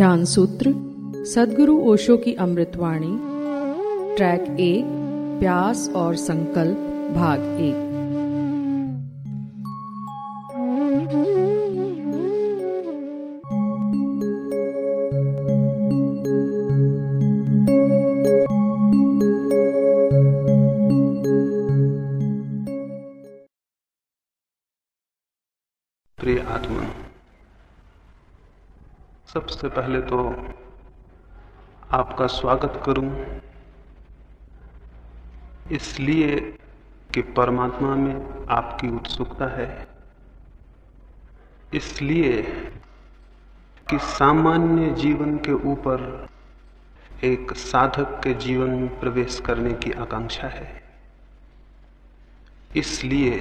ध्यान सूत्र, सदगुरु ओशो की अमृतवाणी ट्रैक एक प्यास और संकल्प, भाग एक प्रिय आत्मा सबसे पहले तो आपका स्वागत करूँ। इसलिए कि परमात्मा में आपकी उत्सुकता है। इसलिए कि सामान्य जीवन के ऊपर एक साधक के जीवन में प्रवेश करने की आकांक्षा है। इसलिए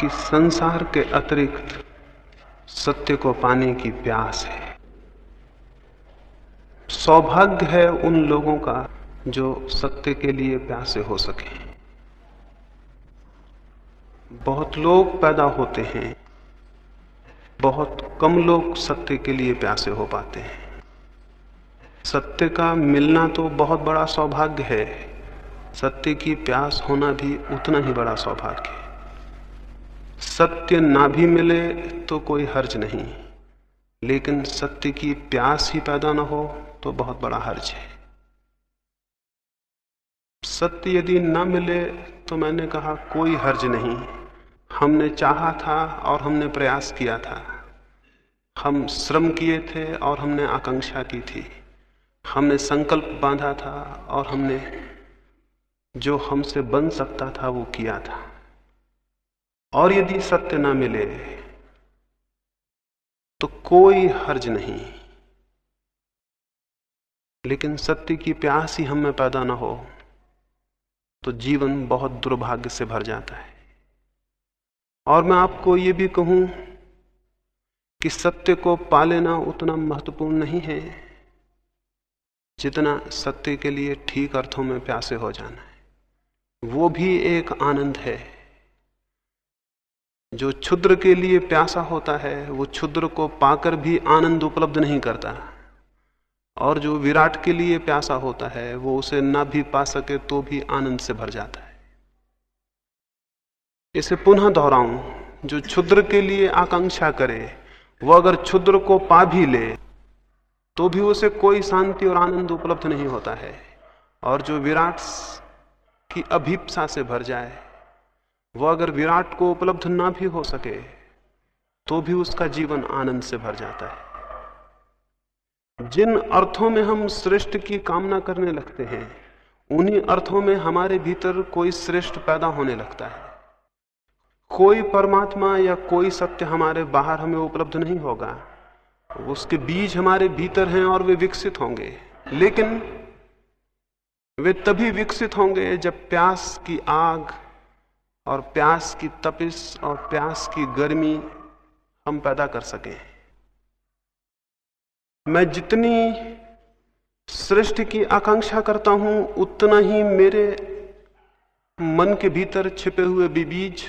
कि संसार के अतिरिक्त सत्य को पाने की प्यास है। सौभाग्य है उन लोगों का जो सत्य के लिए प्यासे हो सके। बहुत लोग पैदा होते हैं, बहुत कम लोग सत्य के लिए प्यासे हो पाते हैं। सत्य का मिलना तो बहुत बड़ा सौभाग्य है, सत्य की प्यास होना भी उतना ही बड़ा सौभाग्य है। सत्य ना भी मिले तो कोई हर्ज नहीं। लेकिन सत्य की प्यास ही पैदा ना हो तो बहुत बड़ा हर्ज है। सत्य यदि ना मिले तो मैंने कहा कोई हर्ज नहीं। हमने चाहा था और हमने प्रयास किया था। हम श्रम किए थे और हमने आकांक्षा की थी। हमने संकल्प बांधा था और हमने जो हमसे बन सकता था वो किया था। और यदि सत्य ना मिले तो कोई हर्ज नहीं। लेकिन सत्य की प्यास ही हमें पैदा ना हो तो जीवन बहुत दुर्भाग्य से भर जाता है। और मैं आपको ये भी कहूँ कि सत्य को पा लेना उतना महत्वपूर्ण नहीं है, जितना सत्य के लिए ठीक अर्थों में प्यासे हो जाना है। वो भी एक आनंद है। जो क्षुद्र के लिए प्यासा होता है, वो क्षुद्र को पाकर भी आनंद उपलब्ध नहीं करता। और जो विराट के लिए प्यासा होता है, वो उसे ना भी पा सके तो भी आनंद से भर जाता है। इसे पुनः दोहराऊं, जो क्षुद्र के लिए आकांक्षा करे, वो अगर क्षुद्र को पा भी ले तो भी उसे कोई शांति और आनंद उपलब्ध नहीं होता है। और जो विराट की अभीपसा से भर जाए वो अगर विराट को उपलब्ध ना भी हो सके तो भी उसका जीवन आनंद से भर जाता है। जिन अर्थों में हम श्रेष्ठ की कामना करने लगते हैं, उन्हीं अर्थों में हमारे भीतर कोई श्रेष्ठ पैदा होने लगता है। कोई परमात्मा या कोई सत्य हमारे बाहर हमें उपलब्ध नहीं होगा। उसके बीज हमारे भीतर हैं और वे विकसित होंगे। लेकिन वे तभी विकसित होंगे जब प्यास की आग और प्यास की तपिश और प्यास की गर्मी हम पैदा कर सकें। मैं जितनी श्रेष्ठ की आकांक्षा करता हूँ, उतना ही मेरे मन के भीतर छिपे हुए भी बीज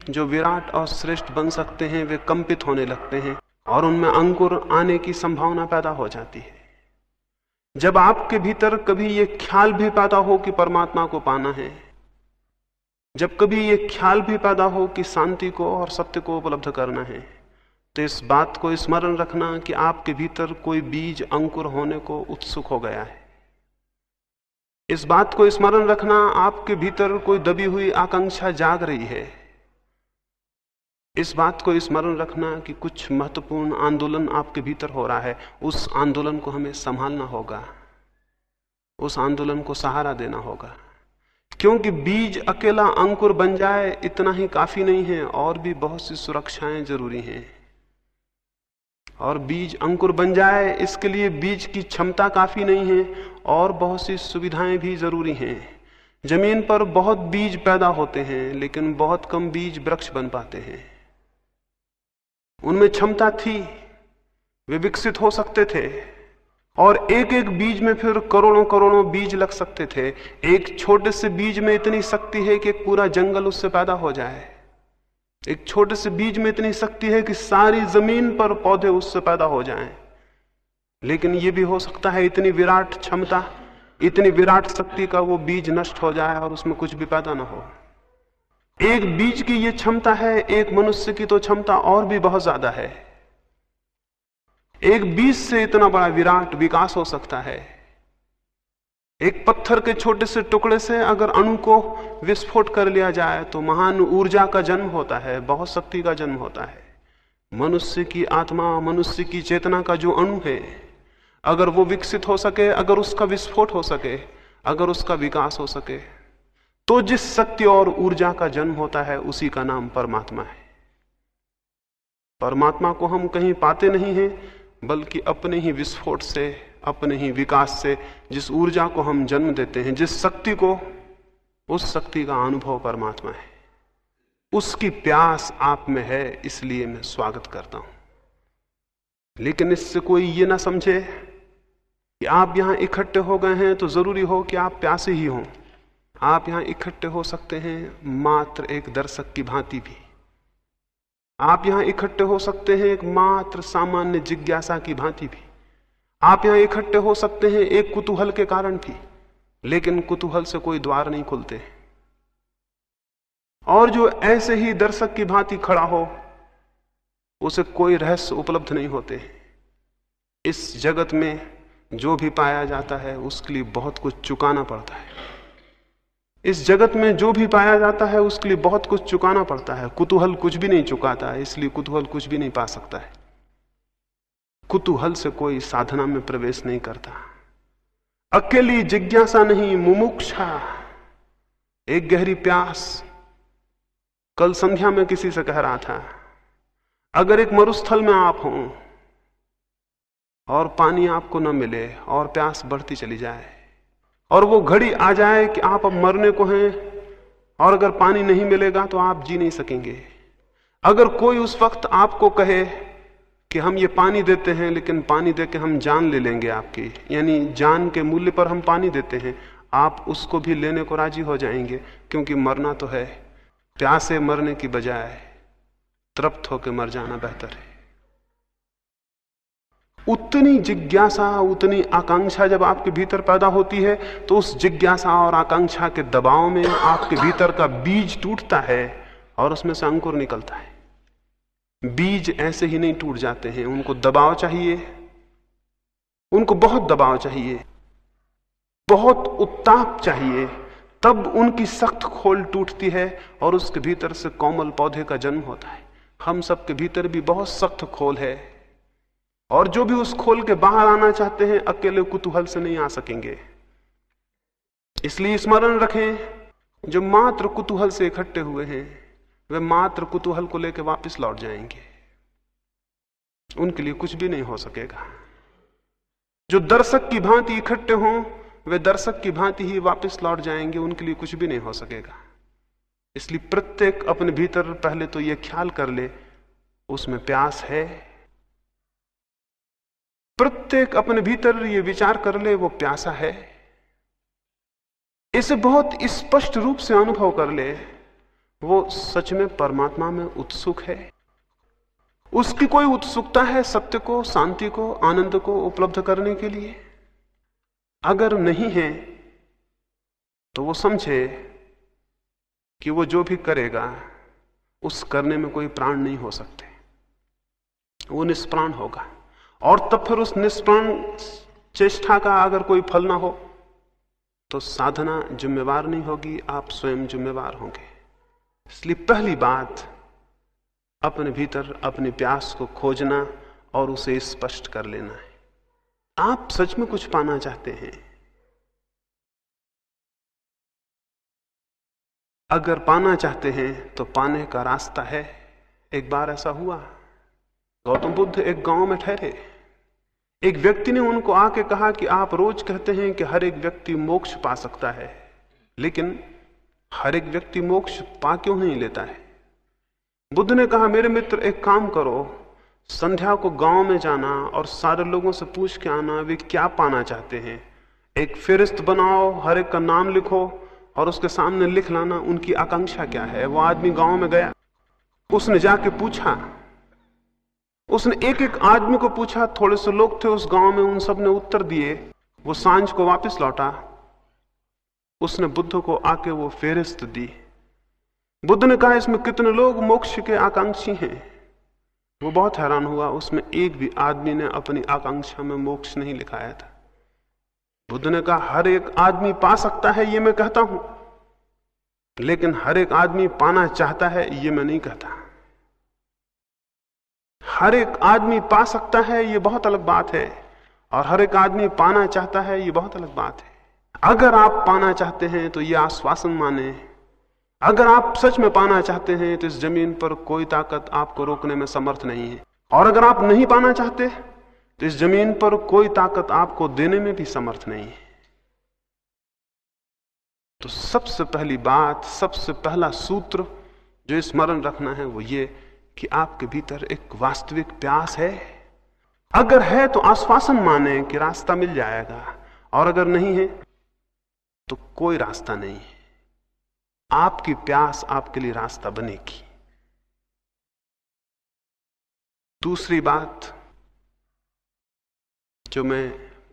जो विराट और श्रेष्ठ बन सकते हैं, वे कंपित होने लगते हैं और उनमें अंकुर आने की संभावना पैदा हो जाती है। जब आपके भीतर कभी ये ख्याल भी पैदा हो कि परमात्मा को पाना है जब कभी ये ख्याल भी पैदा हो कि शांति को और सत्य को उपलब्ध करना है तो इस बात को स्मरण रखना कि आपके भीतर कोई बीज अंकुर होने को उत्सुक हो गया है। इस बात को स्मरण रखना आपके भीतर कोई दबी हुई आकांक्षा जाग रही है। इस बात को स्मरण रखना कि कुछ महत्वपूर्ण आंदोलन आपके भीतर हो रहा है, उस आंदोलन को हमें संभालना होगा, उस आंदोलन को सहारा देना होगा। क्योंकि बीज अकेला अंकुर बन जाए, इतना ही काफ़ी नहीं है, और भी बहुत सी सुरक्षाएँ ज़रूरी हैं। और बीज अंकुर बन जाए, इसके लिए बीज की क्षमता काफ़ी नहीं है, और बहुत सी सुविधाएँ भी ज़रूरी हैं। ज़मीन पर बहुत बीज पैदा होते हैं, लेकिन बहुत कम बीज वृक्ष बन पाते हैं। उनमें क्षमता थी, वे विकसित हो सकते थे। और एक एक बीज में फिर करोड़ों करोड़ों बीज लग सकते थे। एक छोटे से बीज में इतनी शक्ति है कि पूरा जंगल उससे पैदा हो जाए। एक छोटे से बीज में इतनी शक्ति है कि सारी ज़मीन पर पौधे उससे पैदा हो जाएँ। लेकिन यह भी हो सकता है इतनी विराट क्षमता, इतनी विराट शक्ति का वो बीज नष्ट हो जाए और उसमें कुछ भी पैदा ना हो। एक बीज की ये क्षमता है, एक मनुष्य की तो क्षमता और भी बहुत ज़्यादा है। एक बीज से इतना बड़ा विराट विकास हो सकता है। एक पत्थर के छोटे से टुकड़े से अगर अणु को विस्फोट कर लिया जाए तो महान ऊर्जा का जन्म होता है, बहुत शक्ति का जन्म होता है। मनुष्य की आत्मा, मनुष्य की चेतना का जो अणु है, अगर वो विकसित हो सके, अगर उसका विस्फोट हो सके, अगर उसका विकास हो सके तो जिस शक्ति और ऊर्जा का जन्म होता है, उसी का नाम परमात्मा है। परमात्मा को हम कहीं पाते नहीं हैं बल्कि अपने ही विस्फोट से, अपने ही विकास से, जिस ऊर्जा को हम जन्म देते हैं, जिस शक्ति को, उस शक्ति का अनुभव परमात्मा है। उसकी प्यास आप में है, इसलिए मैं स्वागत करता हूँ। लेकिन इससे कोई ये ना समझे कि आप यहाँ इकट्ठे हो गए हैं तो ज़रूरी हो कि आप प्यासे ही हों। आप यहाँ इकट्ठे हो सकते हैं, मात्र एक दर्शक की भांति भी। आप यहाँ इकट्ठे हो सकते हैं एक मात्र सामान्य जिज्ञासा की भांति भी। आप यहाँ इकट्ठे हो सकते हैं एक कुतूहल के कारण भी, लेकिन कुतूहल से कोई द्वार नहीं खुलते। और जो ऐसे ही दर्शक की भांति खड़ा हो, उसे कोई रहस्य उपलब्ध नहीं होते। इस जगत में जो भी पाया जाता है, उसके लिए बहुत कुछ चुकाना पड़ता है। इस जगत में जो भी पाया जाता है, उसके लिए बहुत कुछ चुकाना पड़ता है। कुतूहल कुछ भी नहीं चुकाता है इसलिए कुतूहल कुछ भी नहीं पा सकता है। कुतूहल से कोई साधना में प्रवेश नहीं करता। अकेली जिज्ञासा नहीं, मुमुक्षा, एक गहरी प्यास। कल संध्या में किसी से कह रहा था, अगर एक मरुस्थल में आप हों, और पानी आपको न मिले, और प्यास बढ़ती चली जाए और वो घड़ी आ जाए कि आप अब मरने को हैं, और अगर पानी नहीं मिलेगा तो आप जी नहीं सकेंगे। अगर कोई उस वक्त आपको कहे कि हम ये पानी देते हैं, लेकिन पानी दे के हम जान ले लेंगे आपकी, यानी जान के मूल्य पर हम पानी देते हैं, आप उसको भी लेने को राज़ी हो जाएँगे, क्योंकि मरना तो है। प्यासे मरने की बजाय तृप्त होकर मर जाना बेहतर है। उतनी जिज्ञासा, उतनी आकांक्षा जब आपके भीतर पैदा होती है तो उस जिज्ञासा और आकांक्षा के दबाव में आपके भीतर का बीज टूटता है और उसमें से अंकुर निकलता है। बीज ऐसे ही नहीं टूट जाते हैं। उनको दबाव चाहिए। उनको बहुत दबाव चाहिए। बहुत उत्ताप चाहिए। तब उनकी सख्त खोल टूटती है और उसके भीतर से कोमल पौधे का जन्म होता है। हम सबके भीतर भी बहुत सख्त खोल है। और जो भी उस खोल के बाहर आना चाहते हैं, अकेले कुतूहल से नहीं आ सकेंगे। इसलिए स्मरण रखें, जो मात्र कुतूहल से इकट्ठे हुए हैं, वे मात्र कुतूहल को लेकर वापस लौट जाएँगे। उनके लिए कुछ भी नहीं हो सकेगा। जो दर्शक की भांति इकट्ठे हों, वे दर्शक की भांति ही वापस लौट जाएँगे, उनके लिए कुछ भी नहीं हो सकेगा। इसलिए प्रत्येक अपने भीतर पहले तो यह ख्याल कर ले, उसमें प्यास है प्रत्येक अपने भीतर ये विचार कर ले, वो प्यासा है। इसे बहुत स्पष्ट रूप से अनुभव कर ले, वो सच में परमात्मा में उत्सुक है। उसकी कोई उत्सुकता है सत्य को, शांति को, आनंद को उपलब्ध करने के लिए? अगर नहीं है तो वो समझे कि वो जो भी करेगा, उस करने में कोई प्राण नहीं हो सकते। वो निष्प्राण होगा। और तब फिर उस निष्प्राण चेष्टा का अगर कोई फल ना हो तो साधना जिम्मेवार नहीं होगी, आप स्वयं जिम्मेवार होंगे। इसलिए पहली बात, अपने भीतर अपने प्यास को खोजना और उसे स्पष्ट कर लेना है। आप सच में कुछ पाना चाहते हैं? अगर पाना चाहते हैं तो पाने का रास्ता है। एक बार ऐसा हुआ। गौतम बुद्ध एक गाँव में ठहरे। एक व्यक्ति ने उनको आके कहा कि आप रोज कहते हैं कि हर एक व्यक्ति मोक्ष पा सकता है, लेकिन हर एक व्यक्ति मोक्ष पा क्यों नहीं लेता है? बुद्ध ने कहा, मेरे मित्र, एक काम करो, संध्या को गाँव में जाना और सारे लोगों से पूछ के आना, वे क्या पाना चाहते हैं? एक फिरिस्त बनाओ, हर एक का नाम लिखो और उसके सामने लिख लाना, उनकी आकांक्षा क्या है? वो आदमी गाँव में गया। उसने जाके पूछा उसने एक एक आदमी को पूछा, थोड़े से लोग थे उस गाँव में, उन सबने उत्तर दिए। वो साँझ को वापस लौटा। उसने बुद्ध को आके वो फेरिस्त दी। बुद्ध ने कहा, इसमें कितने लोग मोक्ष के आकांक्षी हैं? वो बहुत हैरान हुआ। उसमें एक भी आदमी ने अपनी आकांक्षा में मोक्ष नहीं लिखाया था। बुद्ध ने कहा, हर एक आदमी पा सकता है, ये मैं कहता हूँ। लेकिन हर एक आदमी पाना चाहता है, ये मैं नहीं कहता। हर एक आदमी पा सकता है, ये बहुत अलग बात है। और हर एक आदमी पाना चाहता है, ये बहुत अलग बात है। अगर आप पाना चाहते हैं तो ये आश्वासन माने। अगर आप सच में पाना चाहते हैं तो इस ज़मीन पर कोई ताकत आपको रोकने में समर्थ नहीं है। और अगर आप नहीं पाना चाहते तो इस ज़मीन पर कोई ताकत आपको देने में भी समर्थ नहीं है। तो सबसे पहली बात, सबसे पहला सूत्र जो स्मरण रखना है, वो ये कि आपके भीतर एक वास्तविक प्यास है। अगर है तो आश्वासन माने कि रास्ता मिल जाएगा, और अगर नहीं है तो कोई रास्ता नहीं है। आपकी प्यास आपके लिए रास्ता बनेगी। दूसरी बात, जो मैं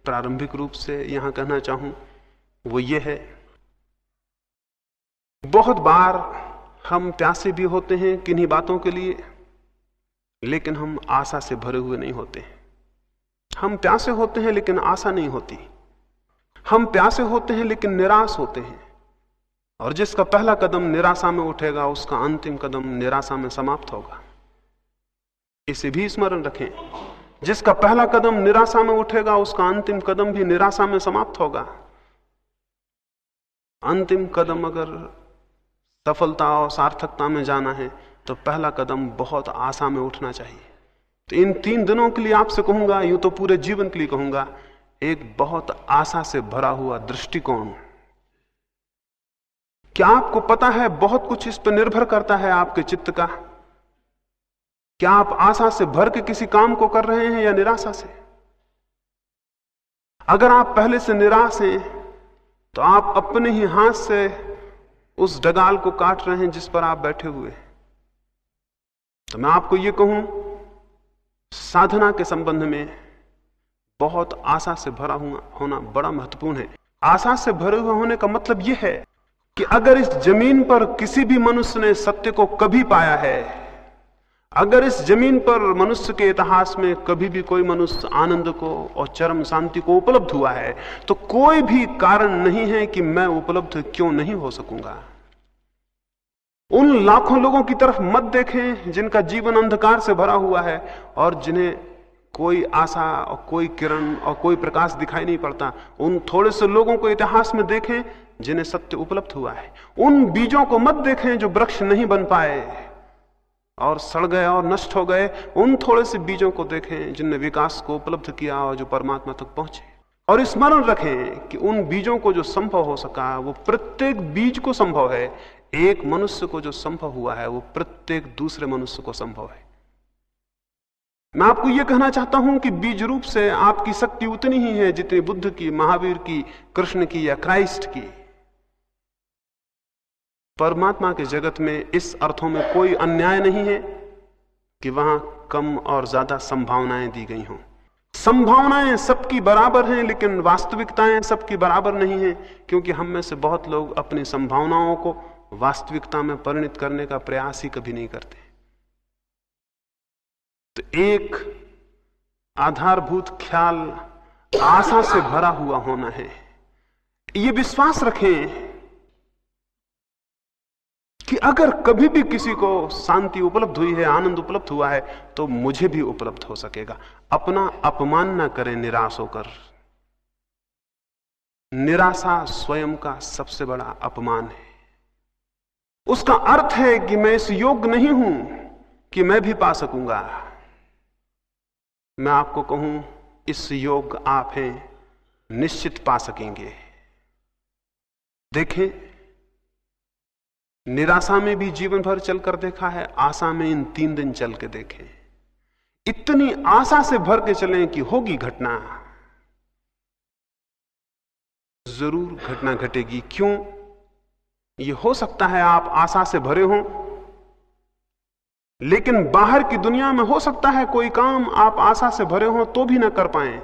प्रारंभिक रूप से यहाँ कहना चाहूँ, वो ये है, बहुत बार हम प्यासे भी होते हैं किन्हीं बातों के लिए लेकिन हम आशा से भरे हुए नहीं होते हम प्यासे होते हैं, लेकिन आशा नहीं होती। हम प्यासे होते हैं, लेकिन निराश होते हैं। और जिसका पहला कदम निराशा में उठेगा, उसका अंतिम कदम निराशा में समाप्त होगा। इसे भी स्मरण रखें। जिसका पहला कदम निराशा में उठेगा, उसका अंतिम कदम भी निराशा में समाप्त होगा। अंतिम कदम अगर सफलता और सार्थकता में जाना है तो पहला कदम बहुत आशा में उठना चाहिए। तो इन तीन दिनों के लिए आपसे कहूँगा, यूँ तो पूरे जीवन के लिए कहूँगा, एक बहुत आशा से भरा हुआ दृष्टिकोण। क्या आपको पता है बहुत कुछ इस पर निर्भर करता है आपके चित्त का? क्या आप आशा से भर के किसी काम को कर रहे हैं या निराशा से? अगर आप पहले से निराश हैं तो आप अपने ही हाथ से उस डगाल को काट रहे हैं जिस पर आप बैठे हुए हैं। तो मैं आपको यह कहूँ, साधना के संबंध में बहुत आशा से भरा हुआ होना बड़ा महत्वपूर्ण है। आशा से भरे हुए होने का मतलब यह है कि अगर इस ज़मीन पर किसी भी मनुष्य ने सत्य को कभी पाया है, अगर इस ज़मीन पर मनुष्य के इतिहास में कभी भी कोई मनुष्य आनंद को और चरम शांति को उपलब्ध हुआ है तो कोई भी कारण नहीं है कि मैं उपलब्ध क्यों नहीं हो सकूँगा। उन लाखों लोगों की तरफ़ मत देखें जिनका जीवन अंधकार से भरा हुआ है और जिन्हें कोई आशा और कोई किरण और कोई प्रकाश दिखाई नहीं पड़ता। उन थोड़े से लोगों को इतिहास में देखें जिन्हें सत्य उपलब्ध हुआ है। उन बीजों को मत देखें जो वृक्ष नहीं बन पाए और सड़ गए और नष्ट हो गए। उन थोड़े से बीजों को देखें जिनने विकास को उपलब्ध किया और जो परमात्मा तक पहुँचे। और स्मरण रखें कि उन बीजों को जो संभव हो सका, वो प्रत्येक बीज को संभव है। एक मनुष्य को जो संभव हुआ है, वो प्रत्येक दूसरे मनुष्य को संभव है। मैं आपको यह कहना चाहता हूँ कि बीज रूप से आपकी शक्ति उतनी ही है जितनी बुद्ध की, महावीर की, कृष्ण की या क्राइस्ट की। परमात्मा के जगत में इस अर्थों में कोई अन्याय नहीं है कि वहाँ कम और ज़्यादा संभावनाएँ दी गई हों। संभावनाएँ सबकी बराबर हैं, लेकिन वास्तविकताएँ सबकी बराबर नहीं है, क्योंकि हम में से बहुत लोग अपनी संभावनाओं को वास्तविकता में परिणित करने का प्रयास ही कभी नहीं करते। तो एक आधारभूत ख्याल आशा से भरा हुआ होना है। ये विश्वास रखें कि अगर कभी भी किसी को शांति उपलब्ध हुई है, आनंद उपलब्ध हुआ है तो मुझे भी उपलब्ध हो सकेगा। अपना अपमान ना करें निराश होकर। निराशा स्वयं का सबसे बड़ा अपमान है। उसका अर्थ है कि मैं इस योग्य नहीं हूँ कि मैं भी पा सकूँगा। मैं आपको कहूँ, इस योग आप हैं, निश्चित पा सकेंगे। देखें, निराशा में भी जीवन भर चलकर देखा है, आशा में इन तीन दिन चल के देखें। इतनी आशा से भर के चलें कि होगी घटना। ज़रूर घटना घटेगी। क्यों? ये हो सकता है आप आशा से भरे हों, लेकिन बाहर की दुनिया में हो सकता है कोई काम आप आशा से भरे हो तो भी ना कर पाए,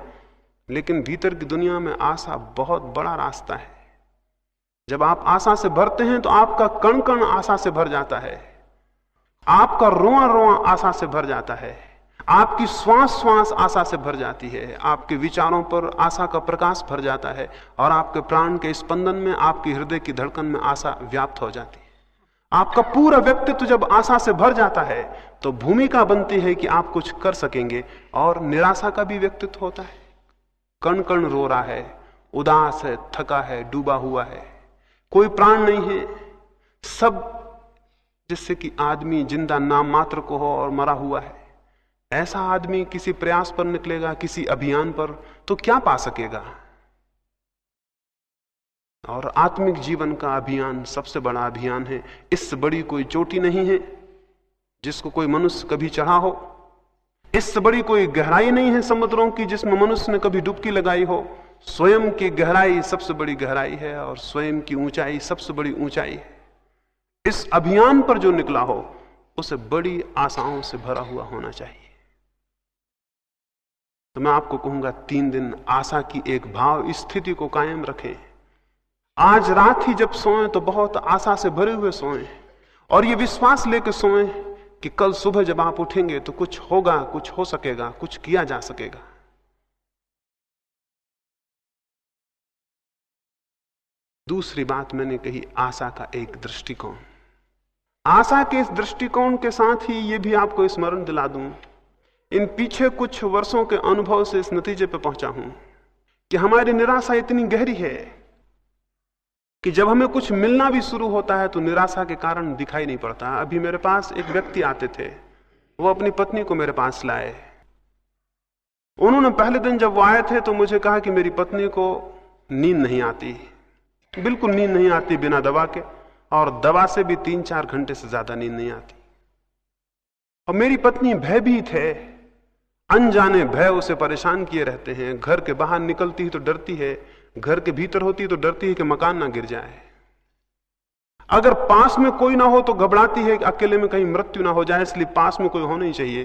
लेकिन भीतर की दुनिया में आशा बहुत बड़ा रास्ता है। जब आप आशा से भरते हैं तो आपका कण कण आशा से भर जाता है, आपका रोआ रोआ आशा से भर जाता है। आपकी श्वास श्वास आशा से भर जाती है, आपके विचारों पर आशा का प्रकाश भर जाता है और आपके प्राण के स्पंदन में, आपकी हृदय की धड़कन में आशा व्याप्त हो जाती है। आपका पूरा व्यक्तित्व जब आशा से भर जाता है तो भूमिका बनती है कि आप कुछ कर सकेंगे और निराशा का भी व्यक्तित्व होता है। कण कण रो रहा है, उदास है, थका है, डूबा हुआ है। कोई प्राण नहीं है। सब जिससे कि आदमी ज़िंदा नाम मात्र को हो और मरा हुआ है। ऐसा आदमी किसी प्रयास पर निकलेगा, किसी अभियान पर तो क्या पा सकेगा? और आत्मिक जीवन का अभियान सबसे बड़ा अभियान है। इससे बड़ी कोई चोटी नहीं है, जिसको कोई मनुष्य कभी चढ़ा हो। इससे बड़ी कोई गहराई नहीं है समुद्रों की, जिसमें मनुष्य ने कभी डुबकी लगाई हो। स्वयं की गहराई सबसे बड़ी गहराई है, और स्वयं की ऊंचाई सबसे बड़ी ऊंचाई है। इस अभियान पर जो निकला हो, उसे बड़ी आशाओं से भरा हुआ होना चाहिए। तो मैं आपको कहूँगा, तीन दिन आशा की एक भाव स्थिति को कायम रखें। आज रात ही जब सोए तो बहुत आशा से भरे हुए सोए और ये विश्वास लेकर सोए कि कल सुबह जब आप उठेंगे तो कुछ होगा, कुछ हो सकेगा, कुछ किया जा सकेगा। दूसरी बात मैंने कही, आशा का एक दृष्टिकोण। आशा के इस दृष्टिकोण के साथ ही ये भी आपको स्मरण दिला दूँ इन पीछे कुछ वर्षों के अनुभव से इस नतीजे पर पहुँचा हूँ कि हमारी निराशा इतनी गहरी है कि जब हमें कुछ मिलना भी शुरू होता है तो निराशा के कारण दिखाई नहीं पड़ता। अभी मेरे पास एक व्यक्ति आते थे। वो अपनी पत्नी को मेरे पास लाए। उन्होंने पहले दिन जब वो आए थे तो मुझे कहा कि मेरी पत्नी को नींद नहीं आती। बिल्कुल नींद नहीं आती बिना दवा के, और दवा से भी तीन चार घंटे से ज़्यादा नींद नहीं आती। और मेरी पत्नी भयभीत है। अनजाने भय उसे परेशान किए रहते हैं। घर के बाहर निकलती ही तो डरती है। घर के भीतर होती है तो डरती है कि मकान ना गिर जाए। अगर पास में कोई ना हो तो घबराती है कि अकेले में कहीं मृत्यु ना हो जाए, इसलिए पास में कोई होना ही चाहिए।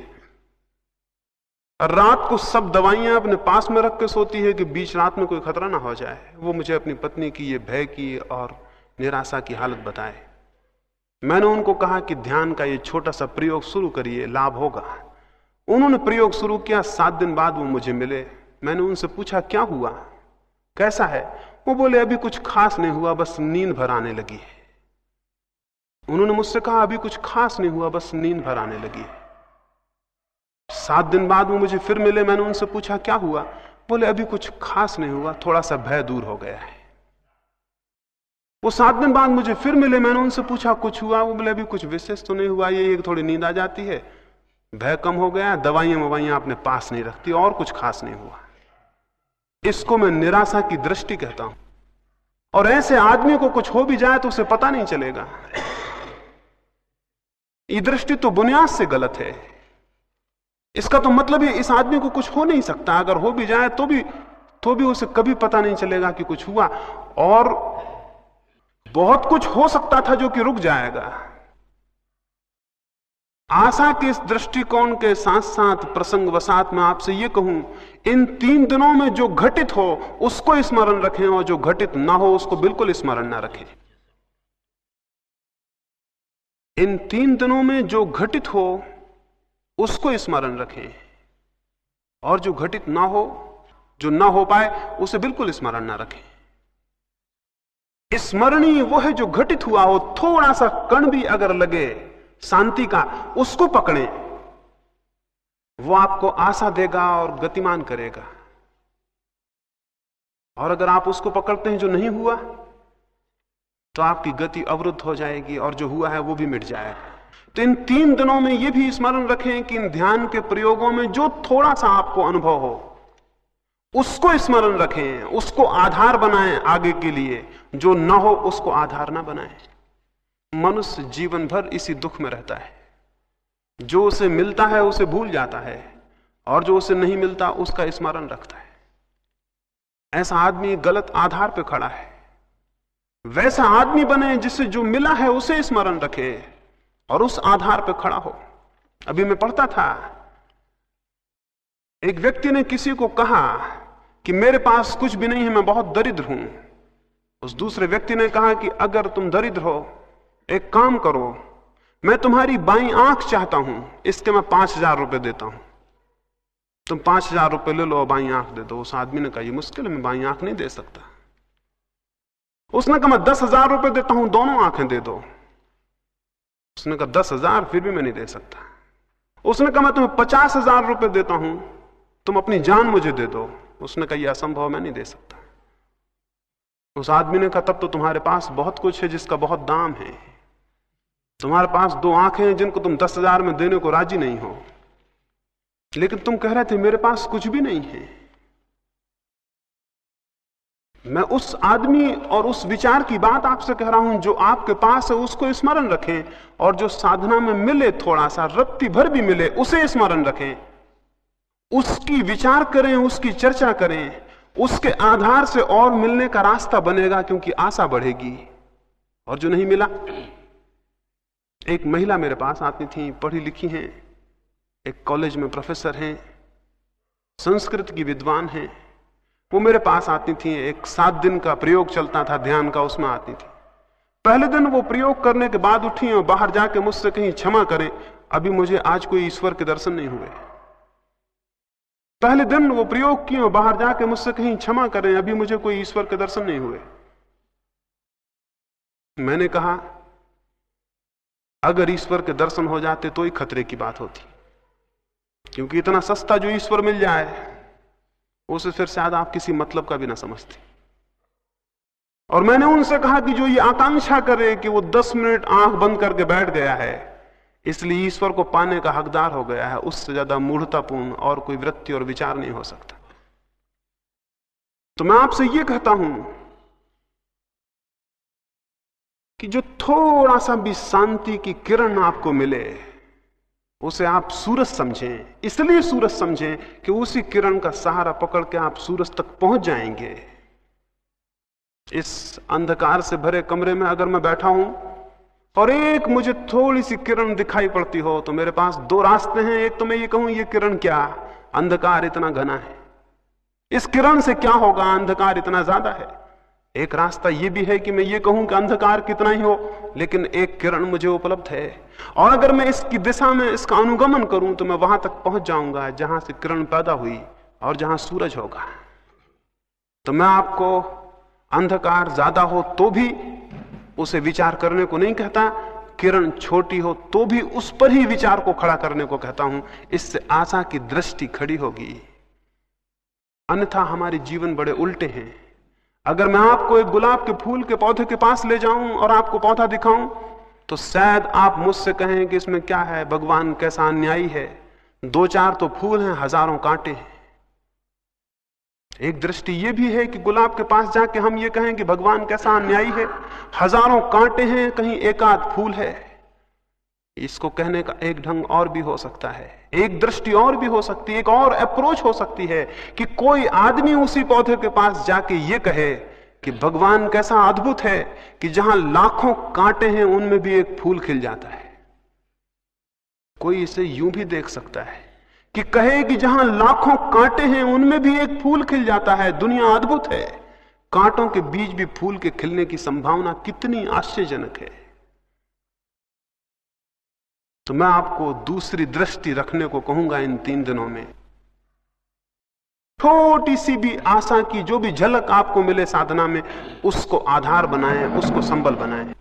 रात को सब दवाइयाँ अपने पास में रख के सोती है कि बीच रात में कोई खतरा ना हो जाए। वो मुझे अपनी पत्नी की ये भय की और निराशा की हालत बताए। मैंने उनको कहा कि ध्यान का ये छोटा सा प्रयोग शुरू करिए, लाभ होगा। उन्होंने प्रयोग शुरू किया, सात दिन बाद वो मुझे मिले। मैंने उनसे पूछा, क्या हुआ? कैसा है? वो बोले, अभी कुछ खास नहीं हुआ, बस नींद भर आने लगी है। उन्होंने मुझसे कहा, अभी कुछ खास नहीं हुआ, बस नींद भर आने लगी है। सात दिन बाद वो मुझे फिर मिले। मैंने उनसे पूछा, क्या हुआ? बोले, अभी कुछ खास नहीं हुआ थोड़ा सा भय दूर हो गया है। वो सात दिन बाद मुझे फिर मिले। मैंने उनसे पूछा, कुछ हुआ? वो बोले, अभी कुछ विशेष तो नहीं हुआ, ये एक थोड़ी नींद आ जाती है। भय कम हो गया, दवाइयाँ मवाइयाँ अपने पास नहीं रखती, और कुछ खास नहीं हुआ। इसको मैं निराशा की दृष्टि कहता हूँ। और ऐसे आदमी को कुछ हो भी जाए तो उसे पता नहीं चलेगा। ये दृष्टि तो बुनियाद से गलत है। इसका तो मतलब है इस आदमी को कुछ हो नहीं सकता। अगर हो भी जाए तो भी तो भी उसे कभी पता नहीं चलेगा कि कुछ हुआ। और बहुत कुछ हो सकता था जो कि रुक जाएगा। आशा के इस दृष्टिकोण के साथ साथ प्रसंग वसात में आपसे यह कहूँ, इन तीन दिनों में जो घटित हो, उसको स्मरण रखें और जो घटित ना हो, उसको बिल्कुल स्मरण ना रखें। इन तीन दिनों में जो घटित हो, उसको स्मरण रखें। और जो घटित ना हो, जो ना हो पाए, उसे बिल्कुल स्मरण ना रखें। स्मरणीय वो है जो घटित हुआ हो, थोड़ा सा कण भी अगर लगे शांति का, उसको पकड़े। वो आपको आशा देगा और गतिमान करेगा। और अगर आप उसको पकड़ते हैं जो नहीं हुआ तो आपकी गति अवरुद्ध हो जाएगी और जो हुआ है वो भी मिट जाएगा। तो इन तीन दिनों में यह भी स्मरण रखें कि इन ध्यान के प्रयोगों में जो थोड़ा सा आपको अनुभव हो, उसको स्मरण रखें, उसको आधार बनाएँ आगे के लिए। जो न हो, उसको आधार ना बनाएँ। मनुष्य जीवन भर इसी दुख में रहता है। जो उसे मिलता है, उसे भूल जाता है, और जो उसे नहीं मिलता, उसका स्मरण रखता है। ऐसा आदमी गलत आधार पर खड़ा है। वैसा आदमी बने जिससे जो मिला है, उसे स्मरण रखे, और उस आधार पर खड़ा हो। अभी मैं पढ़ता था, एक व्यक्ति ने किसी को कहा कि मेरे पास कुछ भी नहीं है, मैं बहुत दरिद्र हूँ। उस दूसरे व्यक्ति ने कहा कि अगर तुम दरिद्र हो एक काम करो, मैं तुम्हारी बाई आँख चाहता हूँ, इसके मैं पाँच हज़ार रुपए देता हूँ। तुम पाँच हज़ार रुपये ले लो बाई आँख दे दो। उस आदमी ने कहा, ये मुश्किल है, मैं बाई आँख नहीं दे सकता। उसने कहा, मैं दस हज़ार रुपए देता हूँ, दोनों आँखें दे दो। उसने कहा, दस हज़ार फिर भी मैं नहीं दे सकता। उसने कहा, मैं तुम्हें पचास हज़ार रुपये देता हूँ, तुम अपनी जान मुझे दे दो। उसने कहा यह असंभव मैं नहीं दे सकता। उस आदमी ने कहा, तब तो तुम्हारे पास बहुत कुछ है, जिसका बहुत दाम है। तुम्हारे पास दो आँखें हैं जिनको तुम दस हज़ार में देने को राज़ी नहीं हो। लेकिन तुम कह रहे थे मेरे पास कुछ भी नहीं है। मैं उस आदमी और उस विचार की बात आपसे कह रहा हूँ जो आपके पास है, उसको स्मरण रखें और जो साधना में मिले थोड़ा सा रत्ती भर भी मिले, उसे स्मरण रखें। उसकी विचार करें, उसकी चर्चा करें। उसके आधार से और मिलने का रास्ता बनेगा क्योंकि आशा बढ़ेगी। और जो नहीं मिला एक महिला मेरे पास आती थी, पढ़ी लिखी हैं, एक कॉलेज में प्रोफेसर हैं, संस्कृत की विद्वान हैं। वो मेरे पास आती थी, एक सात दिन का प्रयोग चलता था, ध्यान का उसमें आती थी। पहले दिन वो प्रयोग करने के बाद उठी और बाहर जाके मुझसे कहीं क्षमा करें, अभी मुझे आज कोई ईश्वर के दर्शन नहीं हुए। पहले दिन वो प्रयोग की और बाहर जाके मुझसे कहीं क्षमा करें, अभी मुझे कोई ईश्वर के दर्शन नहीं हुए। मैंने कहा अगर ईश्वर के दर्शन हो जाते तो ही खतरे की बात होती। क्योंकि इतना सस्ता जो ईश्वर मिल जाए, उसे फिर शायद आप किसी मतलब का भी ना समझते। और मैंने उनसे कहा कि जो ये आकांक्षा करे कि वो दस मिनट आँख बंद करके बैठ गया है, इसलिए ईश्वर को पाने का हकदार हो गया है, उससे ज़्यादा मूढ़तापूर्ण और कोई वृत्ति और विचार नहीं हो सकता। तो मैं आपसे यह कहता हूँ कि जो थोड़ा सा भी शांति की किरण आपको मिले, उसे आप सूरज समझें। इसलिए सूरज समझें कि उसी किरण का सहारा पकड़ के आप सूरज तक पहुँच जाएँगे। इस अंधकार से भरे कमरे में अगर मैं बैठा हूँ और एक मुझे थोड़ी सी किरण दिखाई पड़ती हो तो मेरे पास दो रास्ते हैं। एक तो मैं ये कहूँ, ये किरण क्या? अंधकार इतना घना है। इस किरण से क्या होगा? अंधकार इतना ज़्यादा है। एक रास्ता यह भी है कि मैं ये कहूँ कि अंधकार कितना ही हो, लेकिन एक किरण मुझे उपलब्ध है। और अगर मैं इसकी दिशा में इसका अनुगमन करूँ तो मैं वहाँ तक पहुँच जाऊँगा, जहाँ से किरण पैदा हुई और जहाँ सूरज होगा। तो मैं आपको अंधकार ज़्यादा हो तो भी उसे विचार करने को नहीं कहता, किरण छोटी हो तो भी उस पर ही विचार को खड़ा करने को कहता हूँ। इससे आशा की दृष्टि खड़ी होगी। अन्यथा हमारे जीवन बड़े उल्टे हैं। अगर मैं आपको एक गुलाब के फूल के पौधे के पास ले जाऊँ और आपको पौधा दिखाऊँ तो शायद आप मुझसे कहें कि इसमें क्या है? भगवान कैसा अन्यायी है? दो चार तो फूल हैं, हज़ारों कांटे हैं। एक दृष्टि यह भी है कि गुलाब के पास जाके हम ये कहें कि भगवान कैसा अन्यायी है? हज़ारों कांटे हैं, कहीं एकाध फूल है। इसको कहने का एक ढंग और भी हो सकता है। एक दृष्टि और भी हो सकती है, एक और अप्रोच हो सकती है कि कोई आदमी उसी पौधे के पास जाके ये कहे कि भगवान कैसा अद्भुत है कि जहाँ लाखों कांटे हैं, उनमें भी एक फूल खिल जाता है। कोई इसे यूँ भी देख सकता है कि कहे कि जहाँ लाखों कांटे हैं, उनमें भी एक फूल खिल जाता है। दुनिया अद्भुत है। कांटों के बीच भी फूल के खिलने की संभावना कितनी आश्चर्यजनक है। तो मैं आपको दूसरी दृष्टि रखने को कहूँगा इन तीन दिनों में। छोटी सी भी आशा की जो भी झलक आपको मिले साधना में, उसको आधार बनाएँ, उसको संबल बनाएँ।